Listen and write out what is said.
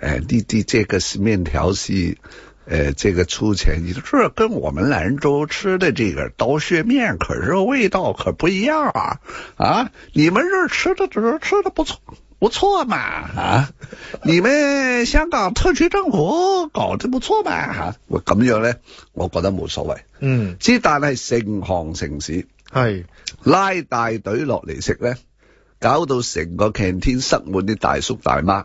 诶，弟弟，这个是面条，是，诶，这个粗钱，你这跟我们兰州吃的这个刀削面，可是味道可不一样啊！啊，你们这吃的只是吃的不错，不错嘛！啊，你们香港特区政府搞得不错嘛？吓，咁样咧，我觉得冇所谓。嗯，之但系盛行城市系拉大队落嚟食咧，搞到成个擎天塞满啲大叔大妈。